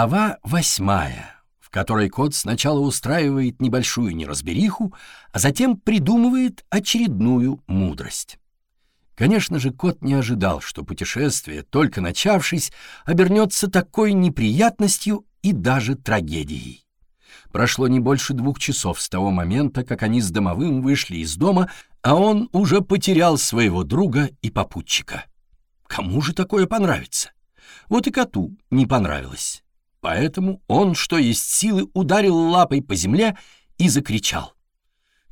Глава восьмая, в которой кот сначала устраивает небольшую неразбериху, а затем придумывает очередную мудрость. Конечно же, кот не ожидал, что путешествие, только начавшись, обернется такой неприятностью и даже трагедией. Прошло не больше двух часов с того момента, как они с домовым вышли из дома, а он уже потерял своего друга и попутчика. Кому же такое понравится? Вот и коту не понравилось. Поэтому он, что есть силы, ударил лапой по земле и закричал.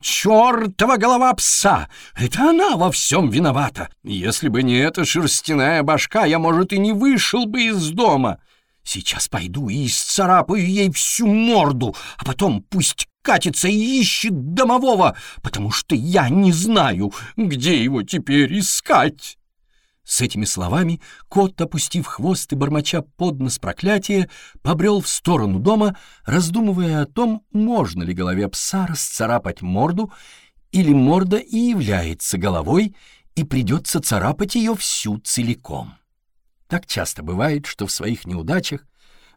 «Чёртова голова пса! Это она во всем виновата! Если бы не эта шерстяная башка, я, может, и не вышел бы из дома. Сейчас пойду и исцарапаю ей всю морду, а потом пусть катится и ищет домового, потому что я не знаю, где его теперь искать». С этими словами кот, опустив хвост и бормоча под нос проклятия, побрел в сторону дома, раздумывая о том, можно ли голове пса расцарапать морду, или морда и является головой, и придется царапать ее всю целиком. Так часто бывает, что в своих неудачах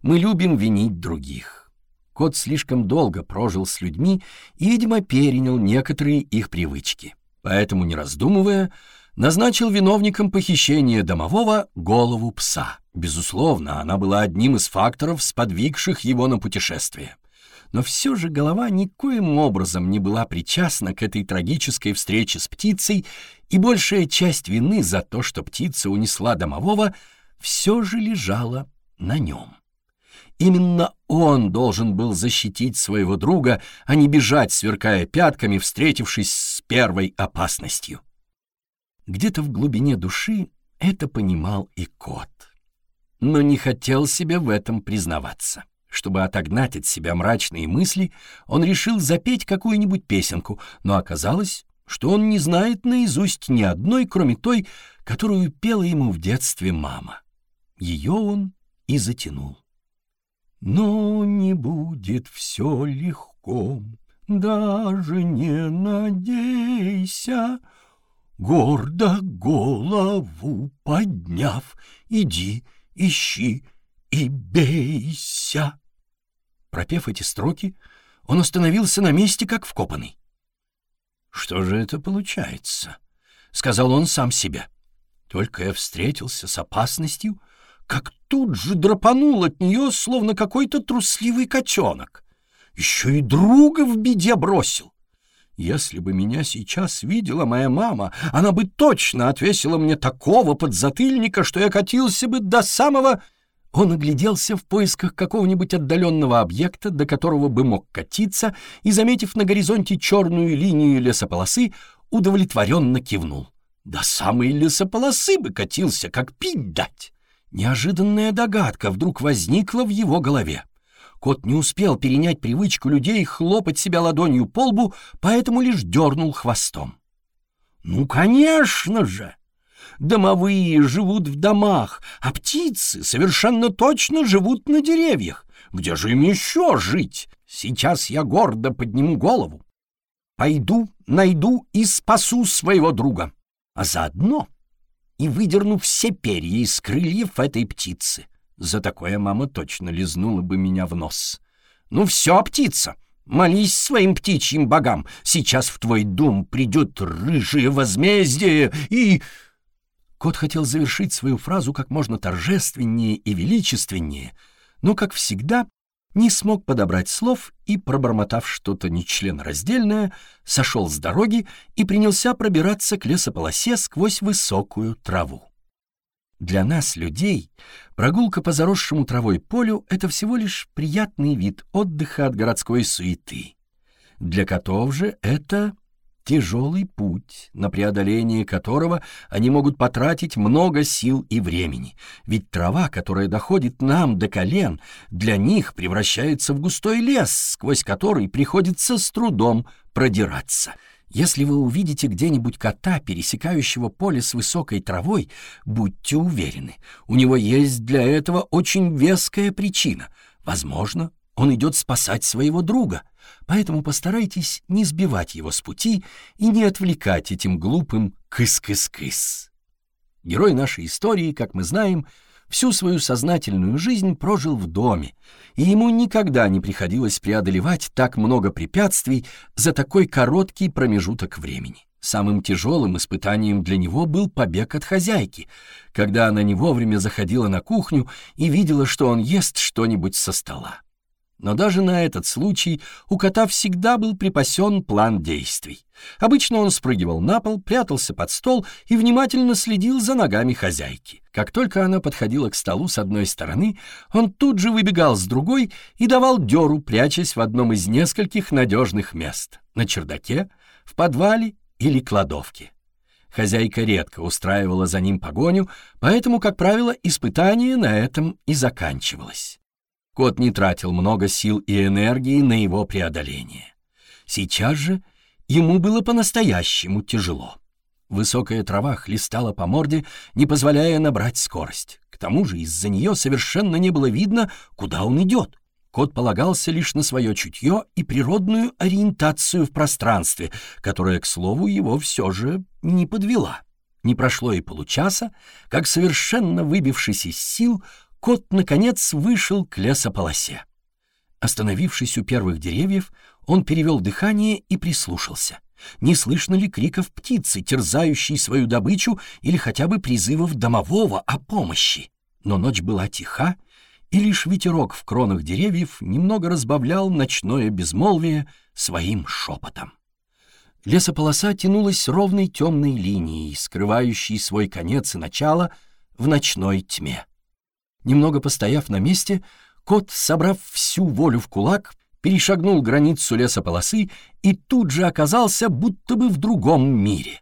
мы любим винить других. Кот слишком долго прожил с людьми и, видимо, перенял некоторые их привычки. Поэтому, не раздумывая, назначил виновником похищения домового голову пса. Безусловно, она была одним из факторов, сподвигших его на путешествие. Но все же голова никоим образом не была причастна к этой трагической встрече с птицей, и большая часть вины за то, что птица унесла домового, все же лежала на нем. Именно он должен был защитить своего друга, а не бежать, сверкая пятками, встретившись с первой опасностью. Где-то в глубине души это понимал и кот. Но не хотел себе в этом признаваться. Чтобы отогнать от себя мрачные мысли, он решил запеть какую-нибудь песенку, но оказалось, что он не знает наизусть ни одной, кроме той, которую пела ему в детстве мама. Ее он и затянул. Но не будет все легко, даже не надейся, гордо голову подняв, иди, ищи и бейся. Пропев эти строки, он остановился на месте, как вкопанный. «Что же это получается?» — сказал он сам себе. Только я встретился с опасностью, как тут же драпанул от нее, словно какой-то трусливый котенок. Еще и друга в беде бросил. Если бы меня сейчас видела моя мама, она бы точно отвесила мне такого подзатыльника, что я катился бы до самого... Он огляделся в поисках какого-нибудь отдаленного объекта, до которого бы мог катиться, и, заметив на горизонте черную линию лесополосы, удовлетворенно кивнул. До самой лесополосы бы катился, как пить дать. Неожиданная догадка вдруг возникла в его голове. Кот не успел перенять привычку людей хлопать себя ладонью по лбу, поэтому лишь дернул хвостом. «Ну, конечно же! Домовые живут в домах, а птицы совершенно точно живут на деревьях. Где же им еще жить? Сейчас я гордо подниму голову. Пойду, найду и спасу своего друга, а заодно и выдерну все перья из крыльев этой птицы. За такое мама точно лизнула бы меня в нос. Ну все, птица, молись своим птичьим богам. Сейчас в твой дом придет рыжее возмездие и... Кот хотел завершить свою фразу как можно торжественнее и величественнее, но, как всегда, не смог подобрать слов и, пробормотав что-то нечленораздельное, сошел с дороги и принялся пробираться к лесополосе сквозь высокую траву. Для нас, людей, прогулка по заросшему травой полю — это всего лишь приятный вид отдыха от городской суеты. Для котов же это тяжелый путь, на преодоление которого они могут потратить много сил и времени. Ведь трава, которая доходит нам до колен, для них превращается в густой лес, сквозь который приходится с трудом продираться. Если вы увидите где-нибудь кота, пересекающего поле с высокой травой, будьте уверены, у него есть для этого очень веская причина. Возможно, он идет спасать своего друга, поэтому постарайтесь не сбивать его с пути и не отвлекать этим глупым «кыс-кыс-кыс». Герой нашей истории, как мы знаем, всю свою сознательную жизнь прожил в доме, и ему никогда не приходилось преодолевать так много препятствий за такой короткий промежуток времени. Самым тяжелым испытанием для него был побег от хозяйки, когда она не вовремя заходила на кухню и видела, что он ест что-нибудь со стола. Но даже на этот случай у кота всегда был припасен план действий. Обычно он спрыгивал на пол, прятался под стол и внимательно следил за ногами хозяйки. Как только она подходила к столу с одной стороны, он тут же выбегал с другой и давал дёру, прячась в одном из нескольких надежных мест — на чердаке, в подвале или кладовке. Хозяйка редко устраивала за ним погоню, поэтому, как правило, испытание на этом и заканчивалось. Кот не тратил много сил и энергии на его преодоление. Сейчас же ему было по-настоящему тяжело. Высокая трава хлестала по морде, не позволяя набрать скорость. К тому же из-за нее совершенно не было видно, куда он идет. Кот полагался лишь на свое чутье и природную ориентацию в пространстве, которая, к слову, его все же не подвела. Не прошло и получаса, как, совершенно выбившись из сил, кот, наконец, вышел к лесополосе. Остановившись у первых деревьев, он перевел дыхание и прислушался. Не слышно ли криков птицы, терзающей свою добычу, или хотя бы призывов домового о помощи? Но ночь была тиха, и лишь ветерок в кронах деревьев немного разбавлял ночное безмолвие своим шепотом. Лесополоса тянулась ровной темной линией, скрывающей свой конец и начало в ночной тьме. Немного постояв на месте, кот, собрав всю волю в кулак, перешагнул границу лесополосы и тут же оказался будто бы в другом мире.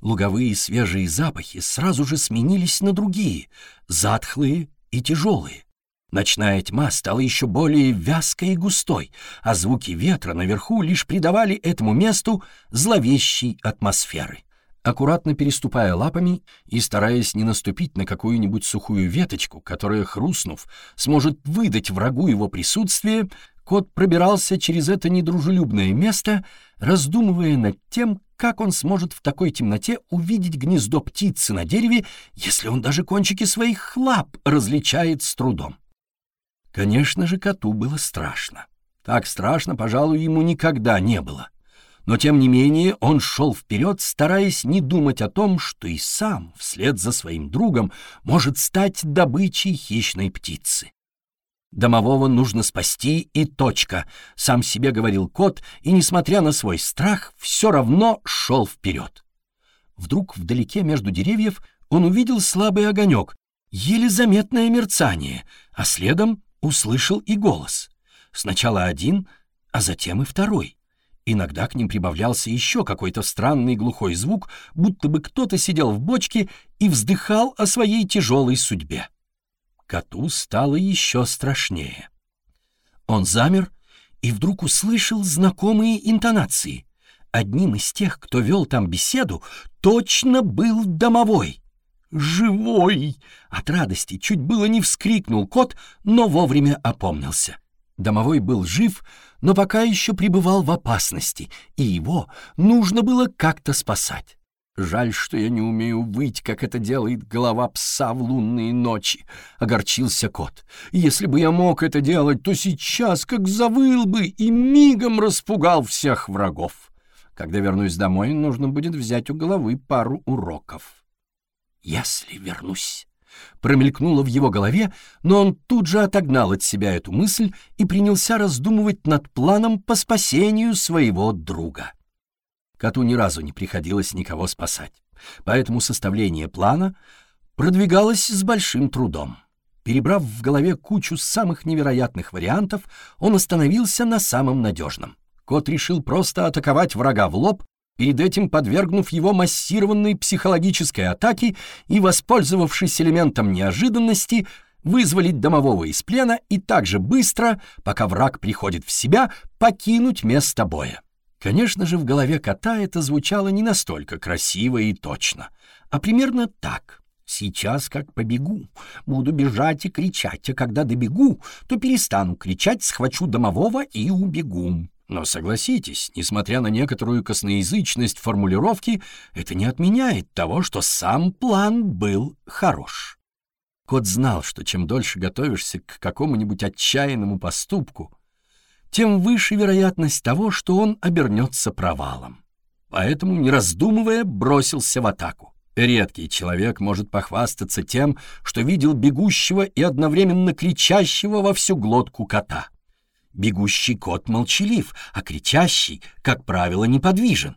Луговые свежие запахи сразу же сменились на другие, затхлые и тяжелые. Ночная тьма стала еще более вязкой и густой, а звуки ветра наверху лишь придавали этому месту зловещей атмосферы. Аккуратно переступая лапами и стараясь не наступить на какую-нибудь сухую веточку, которая, хрустнув, сможет выдать врагу его присутствие, кот пробирался через это недружелюбное место, раздумывая над тем, как он сможет в такой темноте увидеть гнездо птицы на дереве, если он даже кончики своих лап различает с трудом. Конечно же, коту было страшно. Так страшно, пожалуй, ему никогда не было но тем не менее он шел вперед, стараясь не думать о том, что и сам, вслед за своим другом, может стать добычей хищной птицы. Домового нужно спасти и точка, сам себе говорил кот, и, несмотря на свой страх, все равно шел вперед. Вдруг вдалеке между деревьев он увидел слабый огонек, еле заметное мерцание, а следом услышал и голос. Сначала один, а затем и второй. Иногда к ним прибавлялся еще какой-то странный глухой звук, будто бы кто-то сидел в бочке и вздыхал о своей тяжелой судьбе. Коту стало еще страшнее. Он замер и вдруг услышал знакомые интонации. Одним из тех, кто вел там беседу, точно был домовой. «Живой!» От радости чуть было не вскрикнул кот, но вовремя опомнился. Домовой был жив, но пока еще пребывал в опасности, и его нужно было как-то спасать. «Жаль, что я не умею выть, как это делает голова пса в лунные ночи», — огорчился кот. «Если бы я мог это делать, то сейчас как завыл бы и мигом распугал всех врагов. Когда вернусь домой, нужно будет взять у головы пару уроков». «Если вернусь», промелькнуло в его голове, но он тут же отогнал от себя эту мысль и принялся раздумывать над планом по спасению своего друга. Коту ни разу не приходилось никого спасать, поэтому составление плана продвигалось с большим трудом. Перебрав в голове кучу самых невероятных вариантов, он остановился на самом надежном. Кот решил просто атаковать врага в лоб перед этим подвергнув его массированной психологической атаке и, воспользовавшись элементом неожиданности, вызволить домового из плена и так же быстро, пока враг приходит в себя, покинуть место боя. Конечно же, в голове кота это звучало не настолько красиво и точно, а примерно так. Сейчас как побегу, буду бежать и кричать, а когда добегу, то перестану кричать, схвачу домового и убегу. Но согласитесь, несмотря на некоторую косноязычность формулировки, это не отменяет того, что сам план был хорош. Кот знал, что чем дольше готовишься к какому-нибудь отчаянному поступку, тем выше вероятность того, что он обернется провалом. Поэтому, не раздумывая, бросился в атаку. Редкий человек может похвастаться тем, что видел бегущего и одновременно кричащего во всю глотку кота. Бегущий кот молчалив, а кричащий, как правило, неподвижен.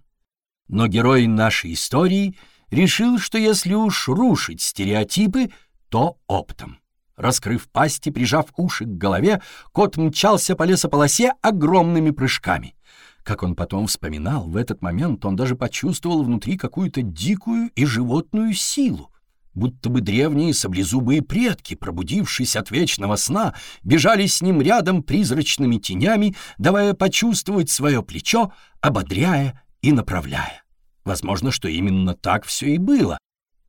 Но герой нашей истории решил, что если уж рушить стереотипы, то оптом. Раскрыв пасть и прижав уши к голове, кот мчался по лесополосе огромными прыжками. Как он потом вспоминал, в этот момент он даже почувствовал внутри какую-то дикую и животную силу, будто бы древние саблезубые предки, пробудившись от вечного сна, бежали с ним рядом призрачными тенями, давая почувствовать свое плечо, ободряя и направляя. Возможно, что именно так все и было,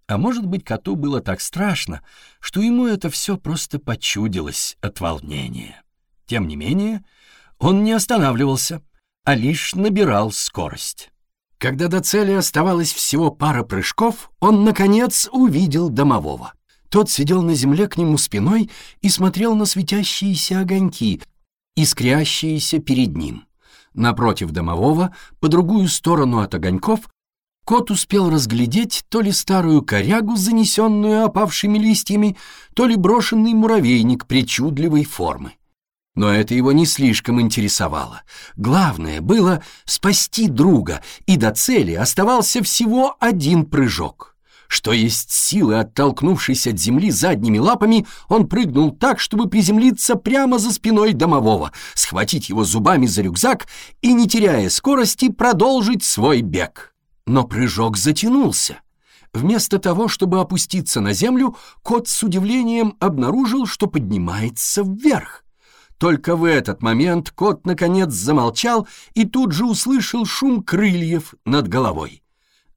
а может быть, коту было так страшно, что ему это все просто почудилось от волнения. Тем не менее, он не останавливался, а лишь набирал скорость. Когда до цели оставалось всего пара прыжков, он, наконец, увидел домового. Тот сидел на земле к нему спиной и смотрел на светящиеся огоньки, искрящиеся перед ним. Напротив домового, по другую сторону от огоньков, Кот успел разглядеть то ли старую корягу, занесенную опавшими листьями, то ли брошенный муравейник причудливой формы. Но это его не слишком интересовало. Главное было спасти друга, и до цели оставался всего один прыжок. Что есть силы, оттолкнувшись от земли задними лапами, он прыгнул так, чтобы приземлиться прямо за спиной домового, схватить его зубами за рюкзак и, не теряя скорости, продолжить свой бег. Но прыжок затянулся. Вместо того, чтобы опуститься на землю, кот с удивлением обнаружил, что поднимается вверх. Только в этот момент кот наконец замолчал и тут же услышал шум крыльев над головой.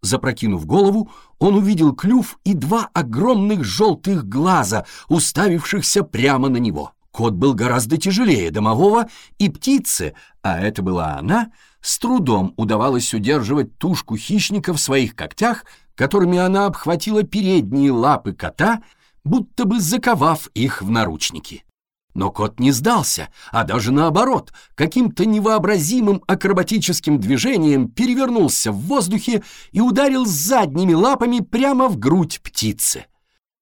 Запрокинув голову, он увидел клюв и два огромных желтых глаза, уставившихся прямо на него. Кот был гораздо тяжелее домового, и птице, а это была она, с трудом удавалось удерживать тушку хищника в своих когтях, которыми она обхватила передние лапы кота, будто бы заковав их в наручники. Но кот не сдался, а даже наоборот, каким-то невообразимым акробатическим движением перевернулся в воздухе и ударил задними лапами прямо в грудь птицы.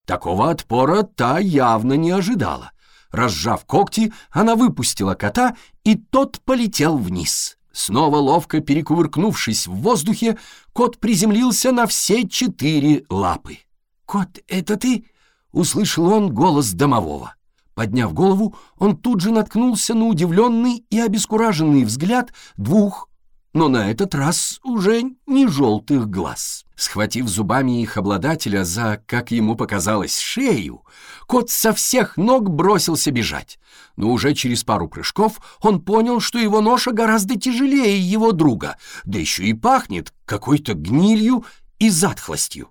Такого отпора та явно не ожидала. Разжав когти, она выпустила кота, и тот полетел вниз. Снова ловко перекувыркнувшись в воздухе, кот приземлился на все четыре лапы. «Кот, это ты?» — услышал он голос домового. Подняв голову, он тут же наткнулся на удивленный и обескураженный взгляд двух но на этот раз уже не желтых глаз. Схватив зубами их обладателя за, как ему показалось, шею, кот со всех ног бросился бежать. Но уже через пару прыжков он понял, что его ноша гораздо тяжелее его друга, да еще и пахнет какой-то гнилью и затхлостью.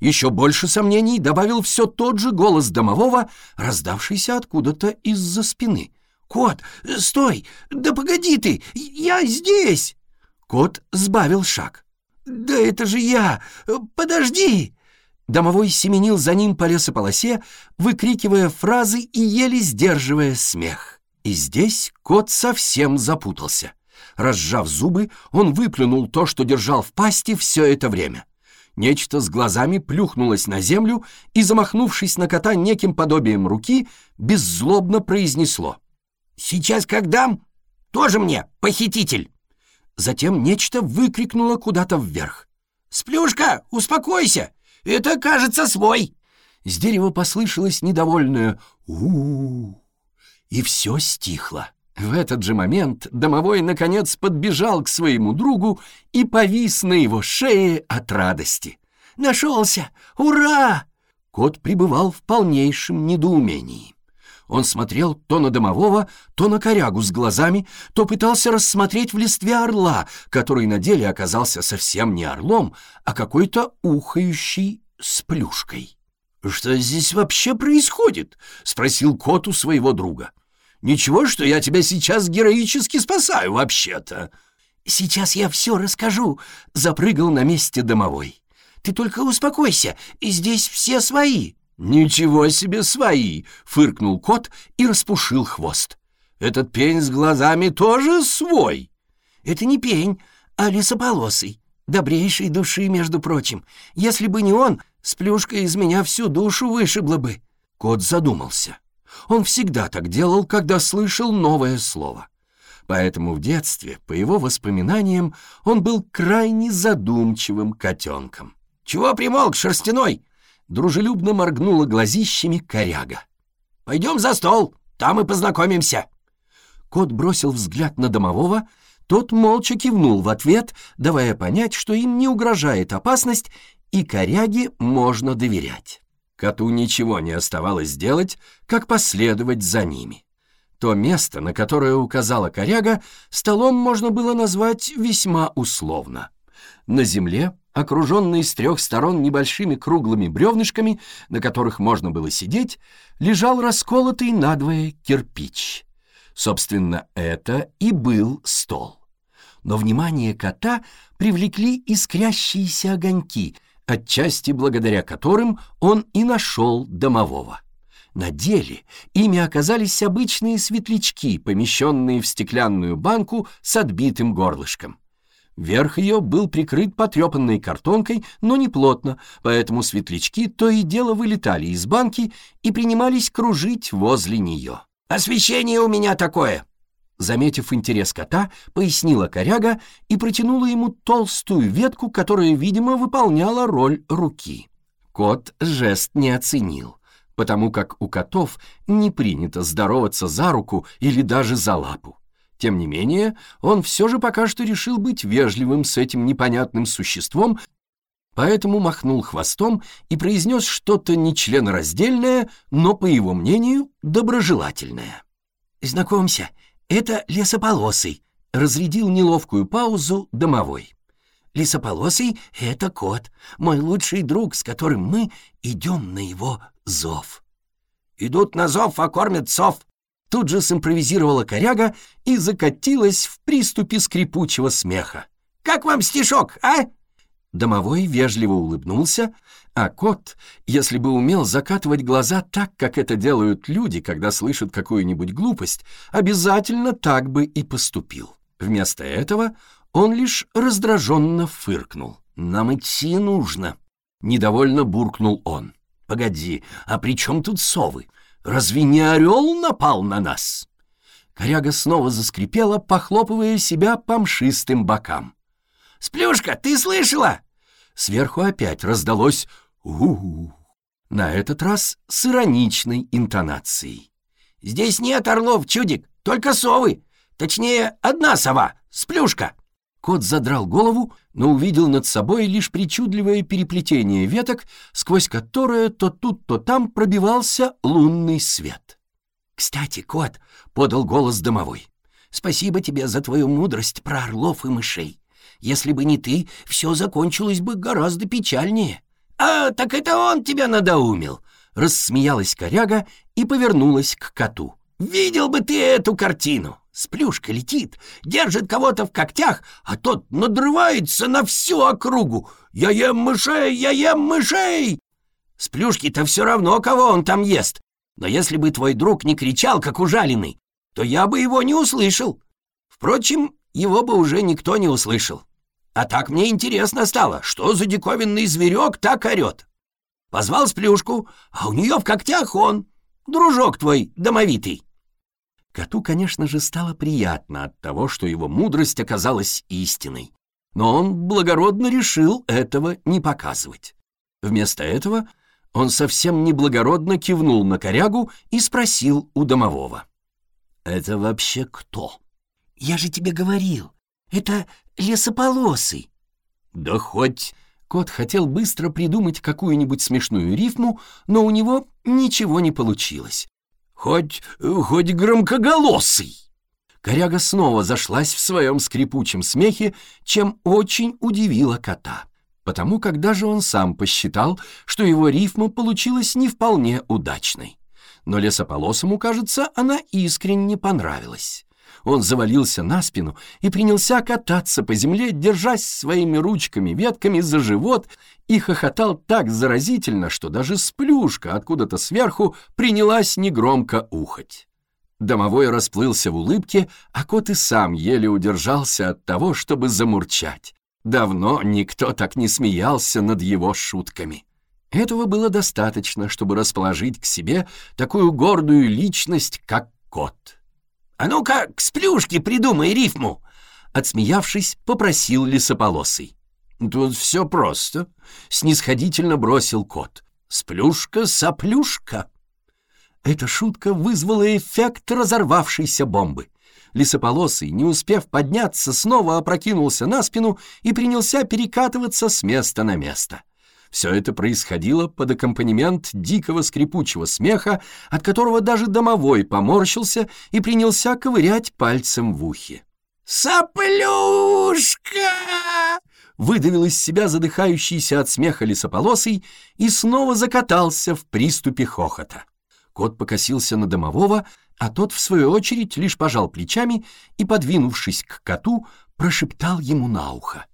Еще больше сомнений добавил все тот же голос домового, раздавшийся откуда-то из-за спины. «Кот, стой! Да погоди ты! Я здесь!» Кот сбавил шаг. «Да это же я! Подожди!» Домовой семенил за ним по лесополосе, выкрикивая фразы и еле сдерживая смех. И здесь кот совсем запутался. Разжав зубы, он выплюнул то, что держал в пасти все это время. Нечто с глазами плюхнулось на землю и, замахнувшись на кота неким подобием руки, беззлобно произнесло. «Сейчас как дам, тоже мне, похититель!» Затем нечто выкрикнуло куда-то вверх. «Сплюшка, успокойся! Это, кажется, свой!» С дерева послышалось недовольное у, -у, -у и все стихло. В этот же момент домовой, наконец, подбежал к своему другу и повис на его шее от радости. «Нашелся! Ура!» Кот пребывал в полнейшем недоумении. Он смотрел то на домового, то на корягу с глазами, то пытался рассмотреть в листве орла, который на деле оказался совсем не орлом, а какой-то ухающий с плюшкой. «Что здесь вообще происходит?» — спросил кот у своего друга. «Ничего, что я тебя сейчас героически спасаю вообще-то». «Сейчас я все расскажу», — запрыгал на месте домовой. «Ты только успокойся, и здесь все свои». «Ничего себе свои!» — фыркнул кот и распушил хвост. «Этот пень с глазами тоже свой!» «Это не пень, а лесополосый. Добрейшей души, между прочим. Если бы не он, сплюшка из меня всю душу вышибла бы». Кот задумался. Он всегда так делал, когда слышал новое слово. Поэтому в детстве, по его воспоминаниям, он был крайне задумчивым котенком. «Чего примолк, шерстяной?» Дружелюбно моргнула глазищами коряга. «Пойдем за стол, там и познакомимся». Кот бросил взгляд на домового, тот молча кивнул в ответ, давая понять, что им не угрожает опасность, и коряге можно доверять. Коту ничего не оставалось делать, как последовать за ними. То место, на которое указала коряга, столом можно было назвать весьма условно. На земле, окруженный с трех сторон небольшими круглыми бревнышками, на которых можно было сидеть, лежал расколотый надвое кирпич. Собственно, это и был стол но внимание кота привлекли искрящиеся огоньки, отчасти благодаря которым он и нашел домового. На деле ими оказались обычные светлячки, помещенные в стеклянную банку с отбитым горлышком. Верх ее был прикрыт потрепанной картонкой, но не плотно, поэтому светлячки то и дело вылетали из банки и принимались кружить возле нее. «Освещение у меня такое!» Заметив интерес кота, пояснила коряга и протянула ему толстую ветку, которая, видимо, выполняла роль руки. Кот жест не оценил, потому как у котов не принято здороваться за руку или даже за лапу. Тем не менее, он все же пока что решил быть вежливым с этим непонятным существом, поэтому махнул хвостом и произнес что-то нечленораздельное, но, по его мнению, доброжелательное. «Знакомься, «Это лесополосый», — разрядил неловкую паузу домовой. «Лесополосый — это кот, мой лучший друг, с которым мы идем на его зов». «Идут на зов, а кормят сов», Тут же симпровизировала коряга и закатилась в приступе скрипучего смеха. «Как вам стишок, а?» Домовой вежливо улыбнулся, а кот, если бы умел закатывать глаза так, как это делают люди, когда слышат какую-нибудь глупость, обязательно так бы и поступил. Вместо этого он лишь раздраженно фыркнул. «Нам идти нужно», — недовольно буркнул он. «Погоди, а при чем тут совы? Разве не орел напал на нас?» Коряга снова заскрипела, похлопывая себя по мшистым бокам. «Сплюшка, ты слышала?» Сверху опять раздалось у, На этот раз с ироничной интонацией. «Здесь нет орлов, чудик, только совы. Точнее, одна сова, сплюшка». Кот задрал голову, но увидел над собой лишь причудливое переплетение веток, сквозь которое то тут, то там пробивался лунный свет. «Кстати, кот», — подал голос домовой, — «спасибо тебе за твою мудрость про орлов и мышей. Если бы не ты, все закончилось бы гораздо печальнее». «А, так это он тебя надоумил!» — рассмеялась коряга и повернулась к коту. «Видел бы ты эту картину! Сплюшка летит, держит кого-то в когтях, а тот надрывается на всю округу. «Я ем мышей! Я ем мышей!» Сплюшке-то все равно, кого он там ест. Но если бы твой друг не кричал, как ужаленный, то я бы его не услышал. Впрочем, его бы уже никто не услышал. А так мне интересно стало, что за диковинный зверек так орет. Позвал сплюшку, а у нее в когтях он, дружок твой домовитый. Коту, конечно же, стало приятно от того, что его мудрость оказалась истиной, но он благородно решил этого не показывать. Вместо этого он совсем неблагородно кивнул на корягу и спросил у домового. «Это вообще кто?» «Я же тебе говорил, это лесополосый». «Да хоть...» Кот хотел быстро придумать какую-нибудь смешную рифму, но у него ничего не получилось. «Хоть... хоть громкоголосый!» Коряга снова зашлась в своем скрипучем смехе, чем очень удивила кота, потому как даже он сам посчитал, что его рифма получилась не вполне удачной. Но лесополосому, кажется, она искренне понравилась. Он завалился на спину и принялся кататься по земле, держась своими ручками-ветками за живот и хохотал так заразительно, что даже сплюшка откуда-то сверху принялась негромко ухать. Домовой расплылся в улыбке, а кот и сам еле удержался от того, чтобы замурчать. Давно никто так не смеялся над его шутками. Этого было достаточно, чтобы расположить к себе такую гордую личность, как кот. «А ну-ка, к сплюшке придумай рифму!» Отсмеявшись, попросил лесополосый. «Тут все просто», — снисходительно бросил кот. «Сплюшка-соплюшка». Эта шутка вызвала эффект разорвавшейся бомбы. Лесополосый, не успев подняться, снова опрокинулся на спину и принялся перекатываться с места на место. Все это происходило под аккомпанемент дикого скрипучего смеха, от которого даже домовой поморщился и принялся ковырять пальцем в ухе. «Соплюшка!» выдавил из себя задыхающийся от смеха лесополосый и снова закатался в приступе хохота. Кот покосился на домового, а тот, в свою очередь, лишь пожал плечами и, подвинувшись к коту, прошептал ему на ухо.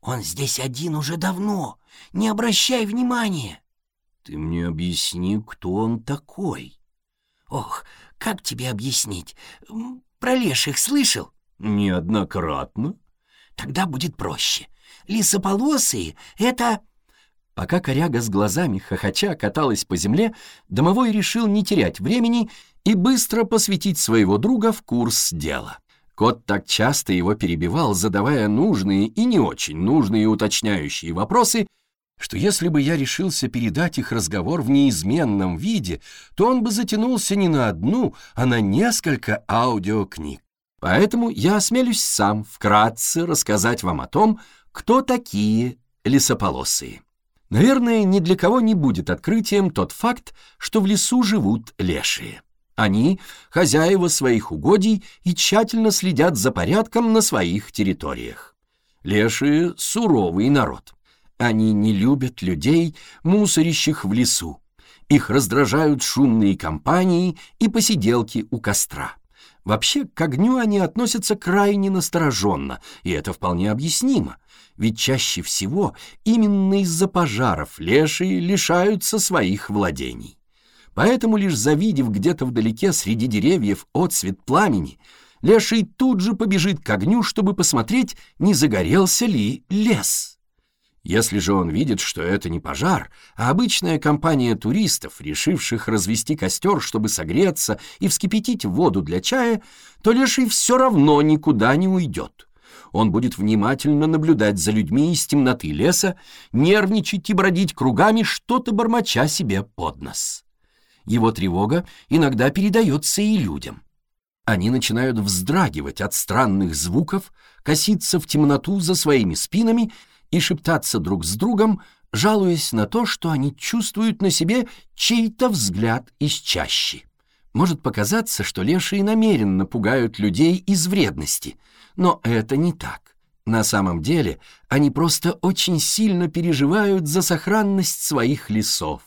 «Он здесь один уже давно. Не обращай внимания. Ты мне объясни, кто он такой. Ох, как тебе объяснить? Про леших слышал? Неоднократно. Тогда будет проще. Лисополосые — это... Пока коряга с глазами хохоча каталась по земле, домовой решил не терять времени и быстро посвятить своего друга в курс дела. Кот так часто его перебивал, задавая нужные и не очень нужные уточняющие вопросы, что если бы я решился передать их разговор в неизменном виде, то он бы затянулся не на одну, а на несколько аудиокниг. Поэтому я осмелюсь сам вкратце рассказать вам о том, кто такие лесополосые. Наверное, ни для кого не будет открытием тот факт, что в лесу живут лешие. Они — хозяева своих угодий и тщательно следят за порядком на своих территориях. Лешие — суровый народ. Они не любят людей, мусорящих в лесу. Их раздражают шумные компании и посиделки у костра. Вообще, к огню они относятся крайне настороженно, и это вполне объяснимо. Ведь чаще всего именно из-за пожаров лешие лишаются своих владений. Поэтому, лишь завидев где-то вдалеке среди деревьев отцвет пламени, леший тут же побежит к огню, чтобы посмотреть, не загорелся ли лес. Если же он видит, что это не пожар, а обычная компания туристов, решивших развести костер, чтобы согреться и вскипятить воду для чая, то Леший все равно никуда не уйдет. Он будет внимательно наблюдать за людьми из темноты леса, нервничать и бродить кругами, что-то бормоча себе под нос. Его тревога иногда передается и людям. Они начинают вздрагивать от странных звуков, коситься в темноту за своими спинами и шептаться друг с другом, жалуясь на то, что они чувствуют на себе чей-то взгляд из чащи. Может показаться, что лешие намеренно пугают людей из вредности, но это не так. На самом деле они просто очень сильно переживают за сохранность своих лесов.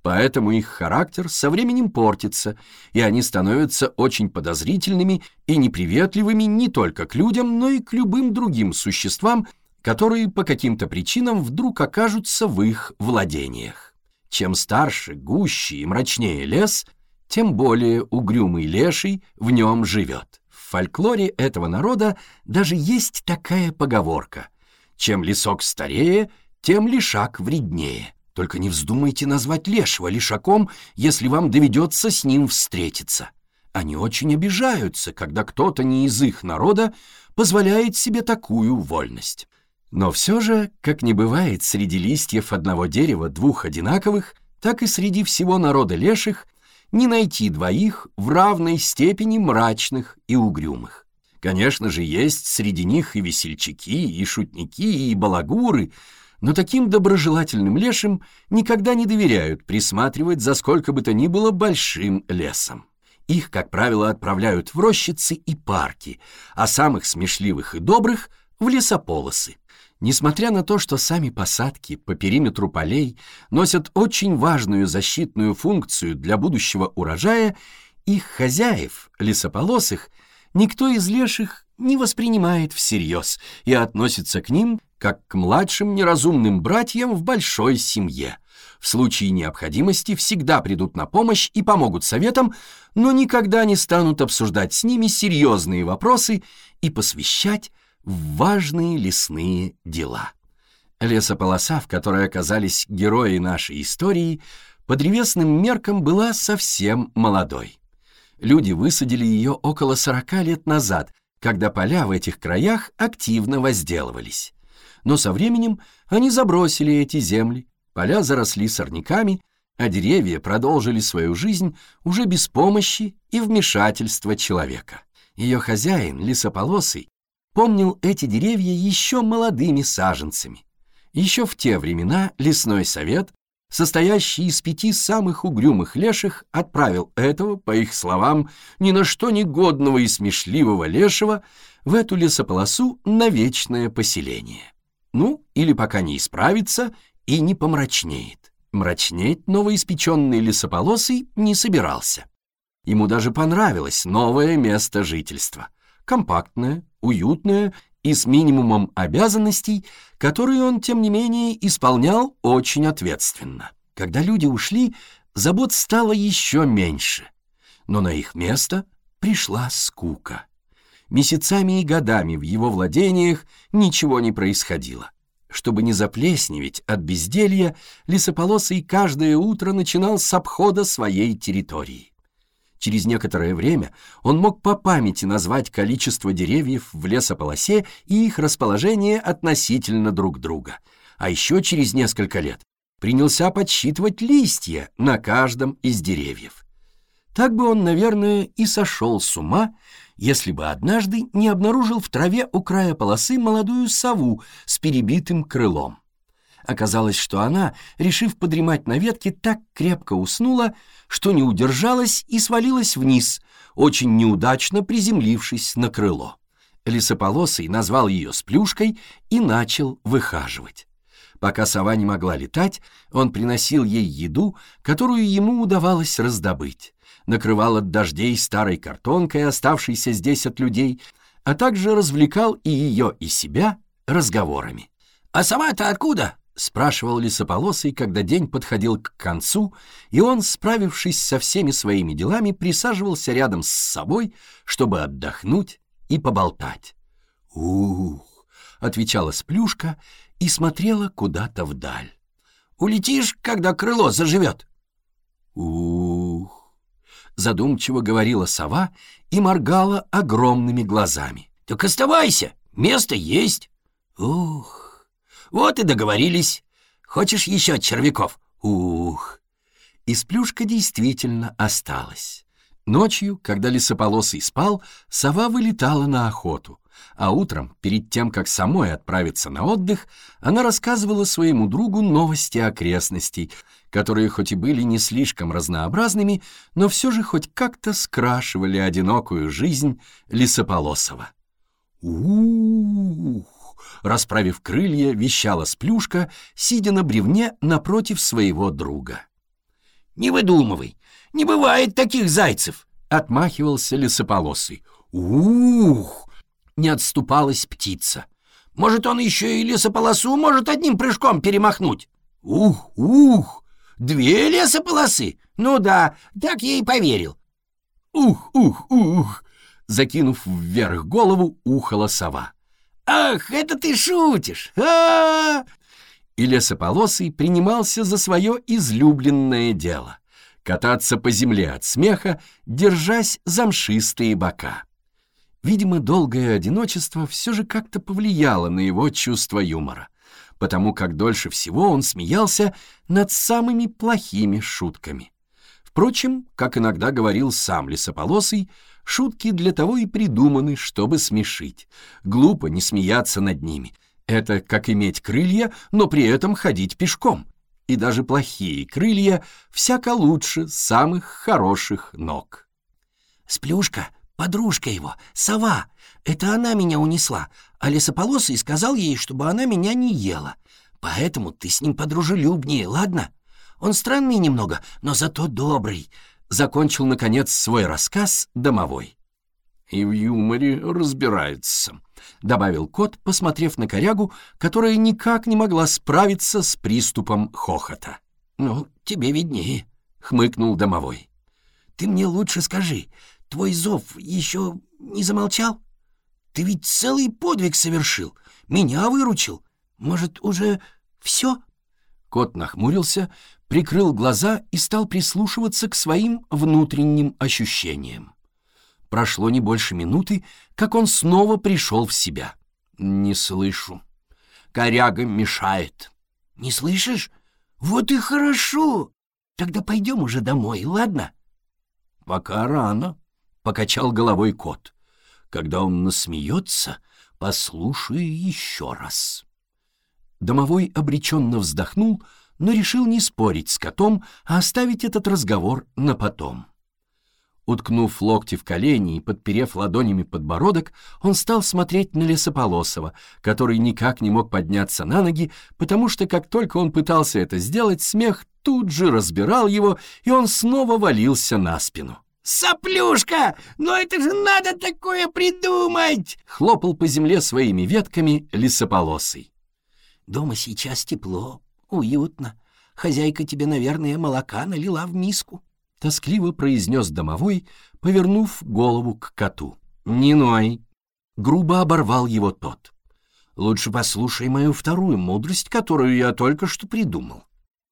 Поэтому их характер со временем портится, и они становятся очень подозрительными и неприветливыми не только к людям, но и к любым другим существам, которые по каким-то причинам вдруг окажутся в их владениях. Чем старше, гуще и мрачнее лес, тем более угрюмый леший в нем живет. В фольклоре этого народа даже есть такая поговорка «Чем лесок старее, тем лишак вреднее». Только не вздумайте назвать лешего лишаком, если вам доведется с ним встретиться. Они очень обижаются, когда кто-то не из их народа позволяет себе такую вольность. Но все же, как не бывает среди листьев одного дерева двух одинаковых, так и среди всего народа леших не найти двоих в равной степени мрачных и угрюмых. Конечно же, есть среди них и весельчаки, и шутники, и балагуры, но таким доброжелательным лешим никогда не доверяют присматривать за сколько бы то ни было большим лесом. Их, как правило, отправляют в рощицы и парки, а самых смешливых и добрых — в лесополосы. Несмотря на то, что сами посадки по периметру полей носят очень важную защитную функцию для будущего урожая, их хозяев, лесополосых, никто из леших не воспринимает всерьез и относится к ним как к младшим неразумным братьям в большой семье. В случае необходимости всегда придут на помощь и помогут советам, но никогда не станут обсуждать с ними серьезные вопросы и посвящать в важные лесные дела. Лесополоса, в которой оказались герои нашей истории, по древесным меркам была совсем молодой. Люди высадили ее около 40 лет назад, когда поля в этих краях активно возделывались. Но со временем они забросили эти земли, поля заросли сорняками, а деревья продолжили свою жизнь уже без помощи и вмешательства человека. Ее хозяин, лесополосый, помнил эти деревья еще молодыми саженцами. Еще в те времена лесной совет, состоящий из пяти самых угрюмых леших, отправил этого, по их словам, ни на что не годного и смешливого лешего в эту лесополосу на вечное поселение. Ну, или пока не исправится и не помрачнеет. Мрачнеть новоиспеченный лесополосый не собирался. Ему даже понравилось новое место жительства. Компактное, уютное и с минимумом обязанностей, которые он, тем не менее, исполнял очень ответственно. Когда люди ушли, забот стало еще меньше. Но на их место пришла скука. Месяцами и годами в его владениях ничего не происходило. Чтобы не заплесневеть от безделья, лесополосый каждое утро начинал с обхода своей территории. Через некоторое время он мог по памяти назвать количество деревьев в лесополосе и их расположение относительно друг друга. А еще через несколько лет принялся подсчитывать листья на каждом из деревьев. Так бы он, наверное, и сошел с ума, если бы однажды не обнаружил в траве у края полосы молодую сову с перебитым крылом. Оказалось, что она, решив подремать на ветке, так крепко уснула, что не удержалась и свалилась вниз, очень неудачно приземлившись на крыло. Лисополосый назвал ее сплюшкой и начал выхаживать. Пока сова не могла летать, он приносил ей еду, которую ему удавалось раздобыть. Накрывал от дождей старой картонкой, оставшейся здесь от людей, а также развлекал и ее, и себя разговорами. «А сова-то откуда?» — спрашивал лесополосый, когда день подходил к концу, и он, справившись со всеми своими делами, присаживался рядом с собой, чтобы отдохнуть и поболтать. «Ух!» — отвечала Сплюшка и смотрела куда-то вдаль. «Улетишь, когда крыло заживет?» «Ух!» — задумчиво говорила сова и моргала огромными глазами. «Так оставайся, место есть!» «Ух!» Вот и договорились. Хочешь еще червяков? Ух! И сплюшка действительно осталась. Ночью, когда лесополосый спал, сова вылетала на охоту, а утром, перед тем, как самой отправиться на отдых, она рассказывала своему другу новости окрестностей, которые хоть и были не слишком разнообразными, но все же хоть как-то скрашивали одинокую жизнь лесополосова. «Ух!» Расправив крылья, вещала сплюшка, сидя на бревне напротив своего друга. «Не выдумывай, не бывает таких зайцев!» — отмахивался лесополосый. «Ух!» — не отступалась птица. «Может, он еще и лесополосу может одним прыжком перемахнуть?» «Ух! Ух! Две лесополосы? Ну да, так я и поверил». «Ух! Ух! Ух!» Закинув вверх голову, ухала сова. «Ах, это ты шутишь! а, -а, -а И лесополосый принимался за свое излюбленное дело — кататься по земле от смеха, держась за мшистые бока. Видимо, долгое одиночество все же как-то повлияло на его чувство юмора, потому как дольше всего он смеялся над самыми плохими шутками. Впрочем, как иногда говорил сам лесополосый, Шутки для того и придуманы, чтобы смешить. Глупо не смеяться над ними. Это как иметь крылья, но при этом ходить пешком. И даже плохие крылья всяко лучше самых хороших ног. «Сплюшка, подружка его, сова, это она меня унесла, а лесополосый сказал ей, чтобы она меня не ела. Поэтому ты с ним подружелюбнее, ладно? Он странный немного, но зато добрый закончил, наконец, свой рассказ домовой. и в юморе разбирается», — добавил кот, посмотрев на корягу, которая никак не могла справиться с приступом хохота. «Ну, тебе виднее», — хмыкнул домовой. «Ты мне лучше скажи, твой зов еще не замолчал? Ты ведь целый подвиг совершил, меня выручил. Может, уже все?» Кот нахмурился, прикрыл глаза и стал прислушиваться к своим внутренним ощущениям. Прошло не больше минуты, как он снова пришел в себя. «Не слышу. Коряга мешает». «Не слышишь? Вот и хорошо. Тогда пойдем уже домой, ладно?» «Пока рано», — покачал головой кот. «Когда он насмеется, послушай еще раз». Домовой обреченно вздохнул, но решил не спорить с котом, а оставить этот разговор на потом. Уткнув локти в колени и подперев ладонями подбородок, он стал смотреть на Лесополосова, который никак не мог подняться на ноги, потому что как только он пытался это сделать, смех тут же разбирал его, и он снова валился на спину. «Соплюшка! Но это же надо такое придумать!» — хлопал по земле своими ветками Лесополосый. «Дома сейчас тепло, уютно. Хозяйка тебе, наверное, молока налила в миску». — тоскливо произнес домовой, повернув голову к коту. «Не ной!» — грубо оборвал его тот. «Лучше послушай мою вторую мудрость, которую я только что придумал».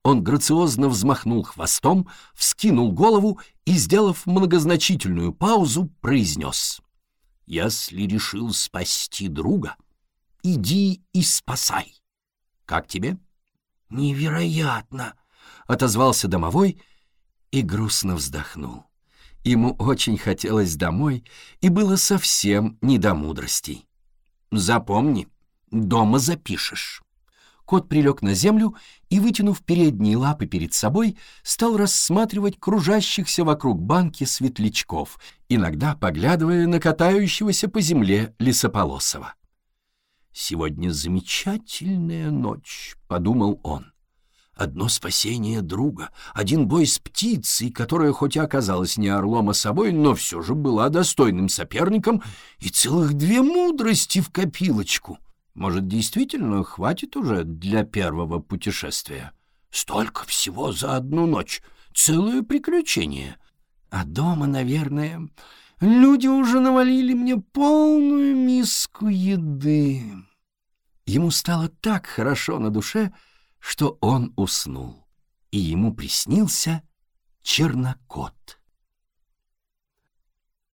Он грациозно взмахнул хвостом, вскинул голову и, сделав многозначительную паузу, произнес. «Если решил спасти друга, иди и спасай. Как тебе?» «Невероятно!» — отозвался домовой и грустно вздохнул. Ему очень хотелось домой, и было совсем не до мудростей. «Запомни, дома запишешь». Кот прилег на землю и, вытянув передние лапы перед собой, стал рассматривать кружащихся вокруг банки светлячков, иногда поглядывая на катающегося по земле лесополосого. «Сегодня замечательная ночь», — подумал он. Одно спасение друга, один бой с птицей, которая хоть и оказалась не орлом, а собой, но все же была достойным соперником, и целых две мудрости в копилочку. Может, действительно хватит уже для первого путешествия? Столько всего за одну ночь, целое приключение. А дома, наверное, люди уже навалили мне полную миску еды. Ему стало так хорошо на душе, что он уснул, и ему приснился чернокот.